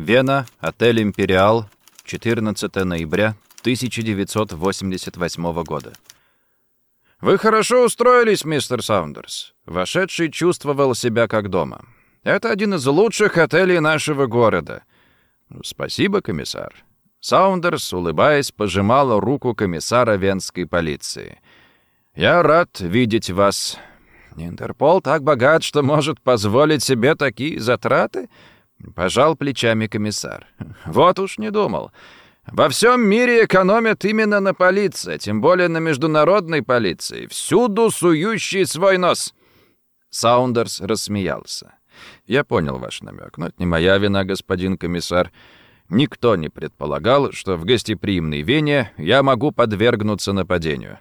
Вена, отель «Империал», 14 ноября 1988 года. «Вы хорошо устроились, мистер Саундерс». Вошедший чувствовал себя как дома. «Это один из лучших отелей нашего города». «Спасибо, комиссар». Саундерс, улыбаясь, пожимал руку комиссара венской полиции. «Я рад видеть вас. Интерпол так богат, что может позволить себе такие затраты?» Пожал плечами комиссар. «Вот уж не думал. Во всем мире экономят именно на полиции, тем более на международной полиции, всюду сующий свой нос». Саундерс рассмеялся. «Я понял ваш намек, но это не моя вина, господин комиссар. Никто не предполагал, что в гостеприимной Вене я могу подвергнуться нападению».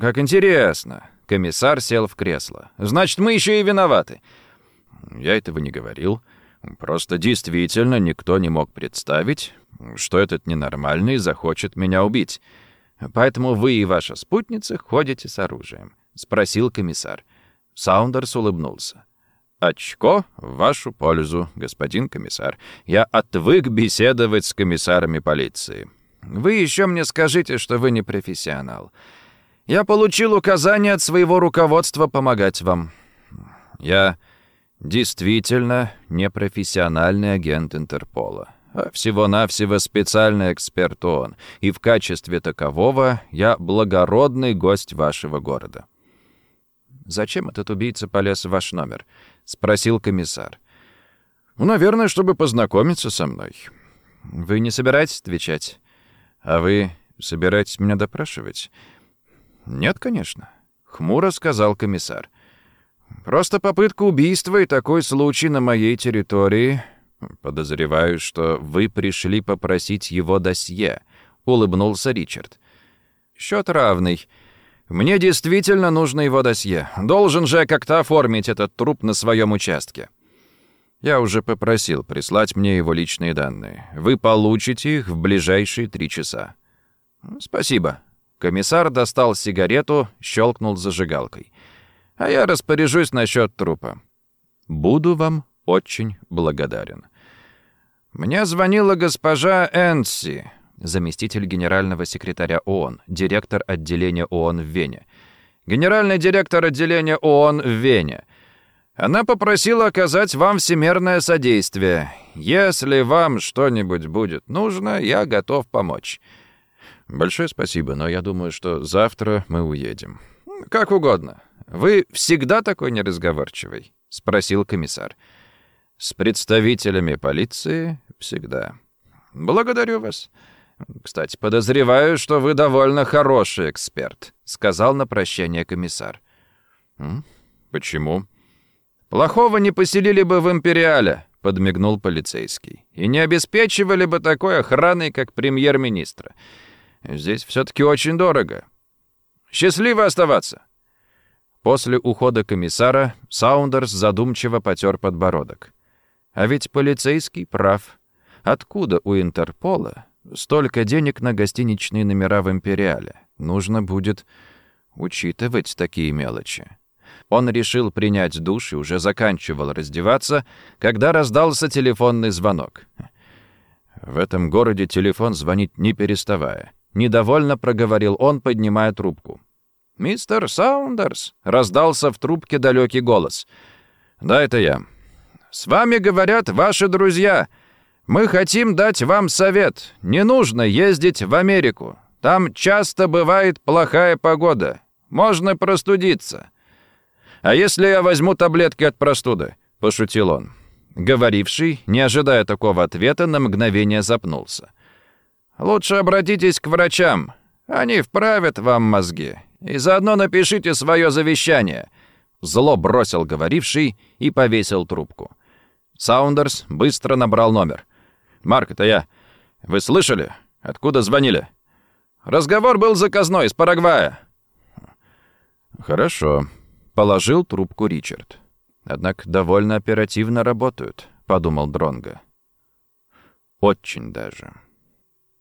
«Как интересно». Комиссар сел в кресло. «Значит, мы еще и виноваты». «Я этого не говорил». Просто действительно никто не мог представить, что этот ненормальный захочет меня убить. Поэтому вы и ваша спутница ходите с оружием», — спросил комиссар. Саундерс улыбнулся. «Очко в вашу пользу, господин комиссар. Я отвык беседовать с комиссарами полиции. Вы еще мне скажите, что вы не профессионал. Я получил указание от своего руководства помогать вам. Я Действительно, непрофессиональный агент Интерпола. А всего-навсего специальный эксперт ООН, и в качестве такового я благородный гость вашего города. «Зачем этот убийца полез в ваш номер?» — спросил комиссар. «Ну, наверное, чтобы познакомиться со мной. Вы не собираетесь отвечать? А вы собираетесь меня допрашивать?» «Нет, конечно», — хмуро сказал комиссар. Просто попытка убийства и такой случай на моей территории. Подозреваю, что вы пришли попросить его досье», — улыбнулся Ричард. «Счет равный. Мне действительно нужно его досье. Должен же как-то оформить этот труп на своем участке». Я уже попросил прислать мне его личные данные. Вы получите их в ближайшие три часа. Спасибо. Комиссар достал сигарету, щелкнул зажигалкой а я распоряжусь насчет трупа. Буду вам очень благодарен. Мне звонила госпожа Энси, заместитель генерального секретаря ООН, директор отделения ООН в Вене. Генеральный директор отделения ООН в Вене. Она попросила оказать вам всемерное содействие. Если вам что-нибудь будет нужно, я готов помочь. Большое спасибо, но я думаю, что завтра мы уедем. Как угодно. «Вы всегда такой неразговорчивый?» — спросил комиссар. «С представителями полиции всегда. Благодарю вас. Кстати, подозреваю, что вы довольно хороший эксперт», — сказал на прощание комиссар. «Почему?» «Плохого не поселили бы в Империале», — подмигнул полицейский. «И не обеспечивали бы такой охраной, как премьер-министра. Здесь все-таки очень дорого. Счастливо оставаться!» После ухода комиссара Саундерс задумчиво потер подбородок. А ведь полицейский прав. Откуда у Интерпола столько денег на гостиничные номера в Империале? Нужно будет учитывать такие мелочи. Он решил принять душ и уже заканчивал раздеваться, когда раздался телефонный звонок. В этом городе телефон звонит не переставая. Недовольно проговорил он, поднимая трубку. «Мистер Саундерс!» — раздался в трубке далекий голос. «Да, это я. С вами говорят ваши друзья. Мы хотим дать вам совет. Не нужно ездить в Америку. Там часто бывает плохая погода. Можно простудиться. А если я возьму таблетки от простуды?» — пошутил он. Говоривший, не ожидая такого ответа, на мгновение запнулся. «Лучше обратитесь к врачам. Они вправят вам мозги. И заодно напишите свое завещание». Зло бросил говоривший и повесил трубку. Саундерс быстро набрал номер. «Марк, это я. Вы слышали? Откуда звонили?» «Разговор был заказной, из Парагвая». «Хорошо», — положил трубку Ричард. «Однако довольно оперативно работают», — подумал Дронго. «Очень даже».